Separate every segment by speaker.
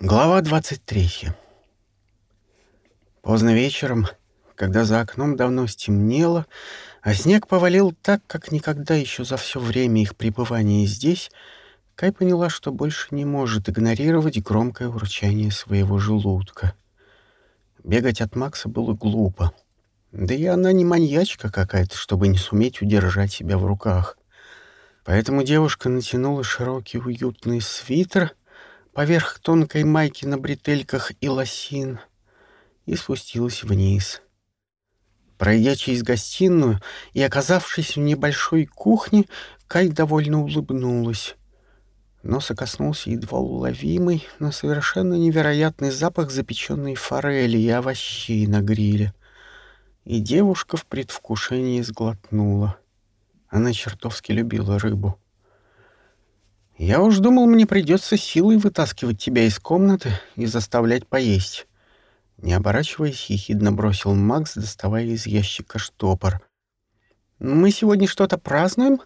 Speaker 1: Глава 23. Поздно вечером, когда за окном давно стемнело, а снег повалил так, как никогда еще за все время их пребывания здесь, Кай поняла, что больше не может игнорировать громкое урчание своего желудка. Бегать от Макса было глупо. Да и она не маньячка какая-то, чтобы не суметь удержать себя в руках. Поэтому девушка натянула широкий уютный свитер — поверх тонкой майки на бретельках и лосин и спустилась вниз. Пройдя через гостиную и оказавшись в небольшой кухне, Кай довольно улыбнулась. Носа коснулся едва уловимый, но совершенно невероятный запах запеченной форели и овощей на гриле. И девушка в предвкушении сглотнула. Она чертовски любила рыбу. Я уж думал, мне придется силой вытаскивать тебя из комнаты и заставлять поесть. Не оборачиваясь, ехидно бросил Макс, доставая из ящика штопор. «Мы сегодня что-то празднуем?»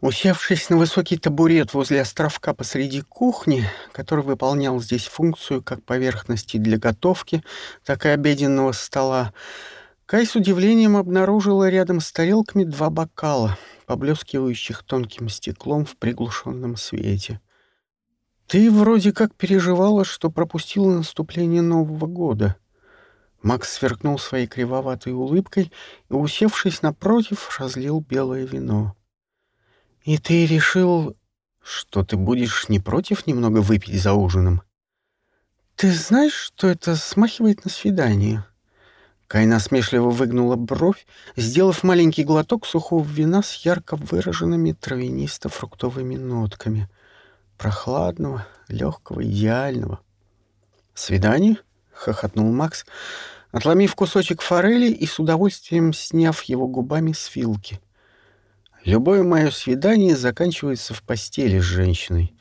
Speaker 1: Усевшись на высокий табурет возле островка посреди кухни, который выполнял здесь функцию как поверхности для готовки, так и обеденного стола, Кай с удивлением обнаружила рядом с тарелками два бокала — поблескивающих тонким стеклом в приглушенном свете. «Ты вроде как переживала, что пропустила наступление Нового года». Макс сверкнул своей кривоватой улыбкой и, усевшись напротив, разлил белое вино. «И ты решил, что ты будешь не против немного выпить за ужином?» «Ты знаешь, что это смахивает на свидание?» Кай насмешливо выгнула бровь, сделав маленький глоток сухого вина с ярко выраженными травянисто-фруктовыми нотками. Прохладного, легкого, идеального. «Свидание?» — хохотнул Макс, отломив кусочек форели и с удовольствием сняв его губами с вилки. «Любое мое свидание заканчивается в постели с женщиной.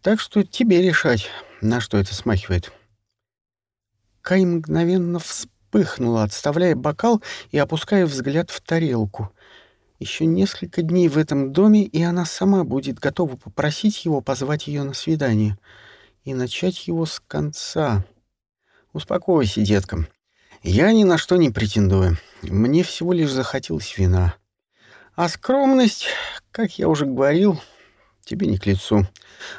Speaker 1: Так что тебе решать, на что это смахивает». Кай мгновенно вспомнил вспыхнула, отставляя бокал и опуская взгляд в тарелку. Еще несколько дней в этом доме, и она сама будет готова попросить его позвать ее на свидание и начать его с конца. Успокойся, детка. Я ни на что не претендую. Мне всего лишь захотелось вина. А скромность, как я уже говорил, тебе не к лицу.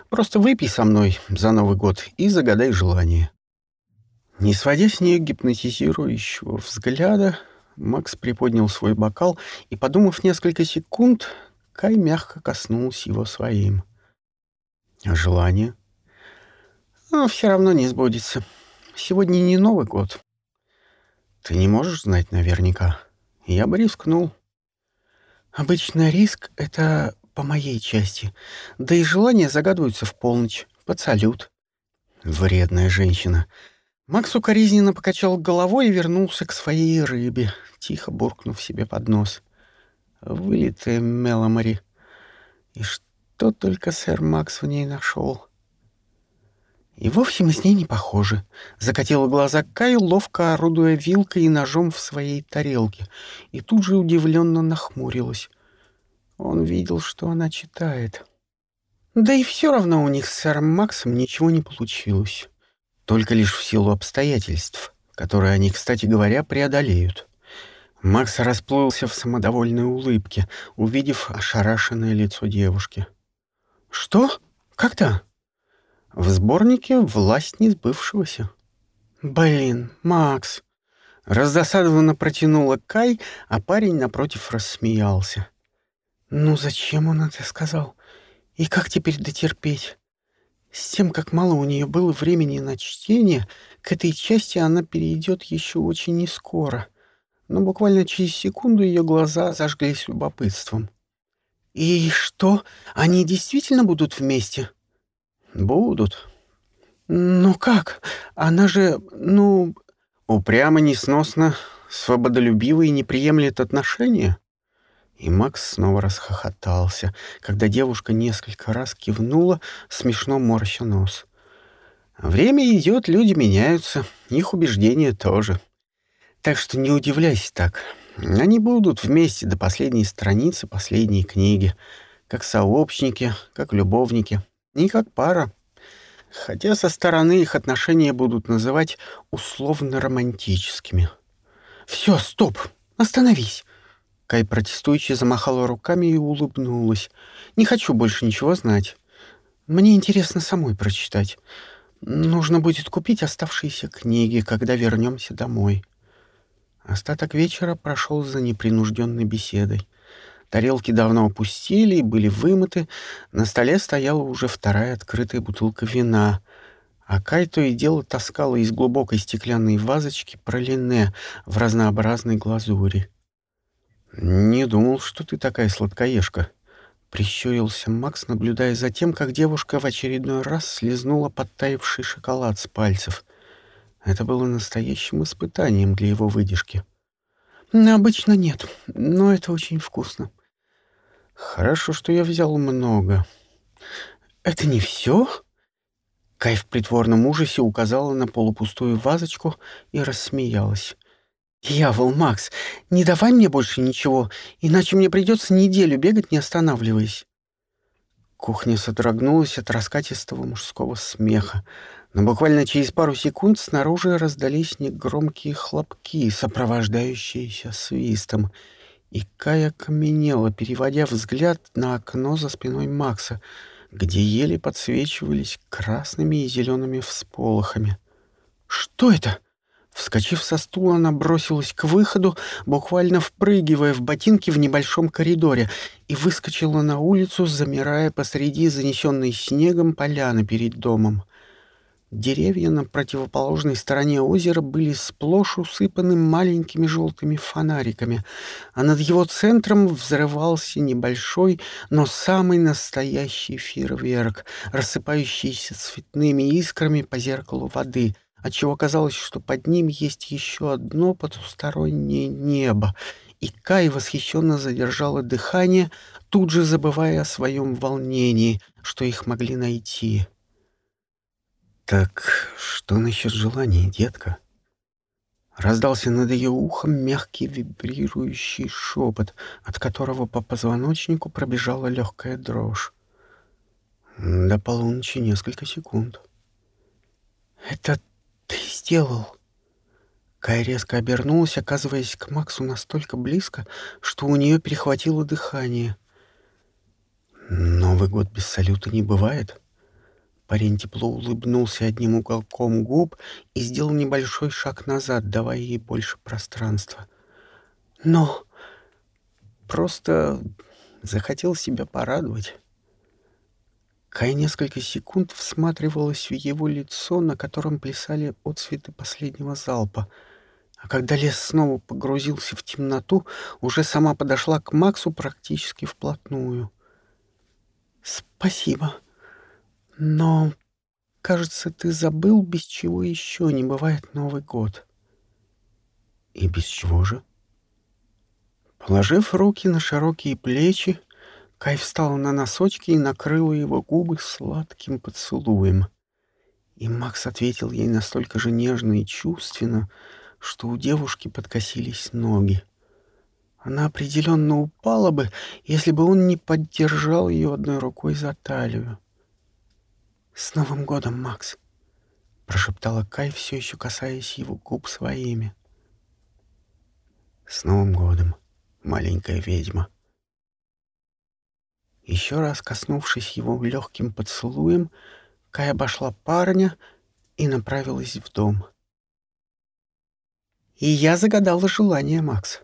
Speaker 1: Просто выпей со мной за Новый год и загадай желание. Не сводя с нее гипнотизирующего взгляда, Макс приподнял свой бокал и, подумав несколько секунд, Кай мягко коснулся его своим. А желание? Но все равно не сбудется. Сегодня не Новый год. Ты не можешь знать наверняка. Я бы рискнул. Обычно риск — это по моей части. Да и желания загадываются в полночь, под салют. Вредная женщина — Макс укоризненно покачал головой и вернулся к своей рыбе, тихо буркнув себе под нос. Вылитая Меломари. И что только сэр Макс в ней нашел. И вовсе мы с ней не похожи. Закатила глаза Кай, ловко орудуя вилкой и ножом в своей тарелке, и тут же удивленно нахмурилась. Он видел, что она читает. Да и все равно у них с сэром Максом ничего не получилось только лишь в силу обстоятельств, которые они, кстати говоря, преодолеют. Макс расплылся в самодовольной улыбке, увидев ошарашенное лицо девушки. «Что? Когда?» «В сборнике «Власть несбывшегося». «Блин, Макс!» Раздосадованно протянула Кай, а парень напротив рассмеялся. «Ну зачем он это сказал? И как теперь дотерпеть? С тем, как мало у нее было времени на чтение, к этой части она перейдет еще очень нескоро. Но буквально через секунду ее глаза зажглись любопытством. «И что, они действительно будут вместе?» «Будут». «Ну как? Она же, ну...» «Упрямо, несносно, свободолюбиво и не приемлет отношения?» И Макс снова расхохотался, когда девушка несколько раз кивнула, смешно морща нос. «Время идет, люди меняются, их убеждения тоже. Так что не удивляйся так. Они будут вместе до последней страницы последней книги, как сообщники, как любовники, не как пара. хотя со стороны их отношения будут называть условно-романтическими. «Все, стоп! Остановись!» Кай протестующе замахала руками и улыбнулась. «Не хочу больше ничего знать. Мне интересно самой прочитать. Нужно будет купить оставшиеся книги, когда вернемся домой». Остаток вечера прошел за непринужденной беседой. Тарелки давно опустили и были вымыты. На столе стояла уже вторая открытая бутылка вина. А Кай то и дело таскала из глубокой стеклянной вазочки пролине в разнообразной глазури. «Не думал, что ты такая сладкоежка», — прищурился Макс, наблюдая за тем, как девушка в очередной раз слезнула подтаявший шоколад с пальцев. Это было настоящим испытанием для его выдержки. «Обычно нет, но это очень вкусно. Хорошо, что я взял много. Это не все? Кай в притворном ужасе указала на полупустую вазочку и рассмеялась. «Дьявол, Макс, не давай мне больше ничего, иначе мне придется неделю бегать, не останавливаясь». Кухня содрогнулась от раскатистого мужского смеха, но буквально через пару секунд снаружи раздались негромкие хлопки, сопровождающиеся свистом — и Кая каменела, переводя взгляд на окно за спиной Макса, где еле подсвечивались красными и зелеными всполохами. «Что это?» Вскочив со стула, она бросилась к выходу, буквально впрыгивая в ботинки в небольшом коридоре, и выскочила на улицу, замирая посреди занесенной снегом поляны перед домом. Деревья на противоположной стороне озера были сплошь усыпаны маленькими желтыми фонариками, а над его центром взрывался небольшой, но самый настоящий фейерверк, рассыпающийся цветными искрами по зеркалу воды, отчего казалось, что под ним есть еще одно потустороннее небо, и Кай восхищенно задержала дыхание, тут же забывая о своем волнении, что их могли найти. «Так что насчет желаний, детка?» Раздался над ее ухом мягкий вибрирующий шепот, от которого по позвоночнику пробежала легкая дрожь. До полуночи несколько секунд. «Это ты сделал?» Кай резко обернулась, оказываясь к Максу настолько близко, что у нее перехватило дыхание. «Новый год без салюта не бывает?» Парень тепло улыбнулся одним уголком губ и сделал небольшой шаг назад, давая ей больше пространства. Но просто захотел себя порадовать. Кай несколько секунд всматривалась в его лицо, на котором плясали отцветы последнего залпа. А когда лес снова погрузился в темноту, уже сама подошла к Максу практически вплотную. «Спасибо», но, кажется, ты забыл, без чего еще не бывает Новый год. И без чего же? Положив руки на широкие плечи, Кай встала на носочки и накрыла его губы сладким поцелуем. И Макс ответил ей настолько же нежно и чувственно, что у девушки подкосились ноги. Она определенно упала бы, если бы он не поддержал ее одной рукой за талию. «С Новым годом, Макс!» — прошептала Кай, все еще касаясь его губ своими. «С Новым годом, маленькая ведьма!» Еще раз коснувшись его легким поцелуем, Кай обошла парня и направилась в дом. «И я загадала желание, Макс»,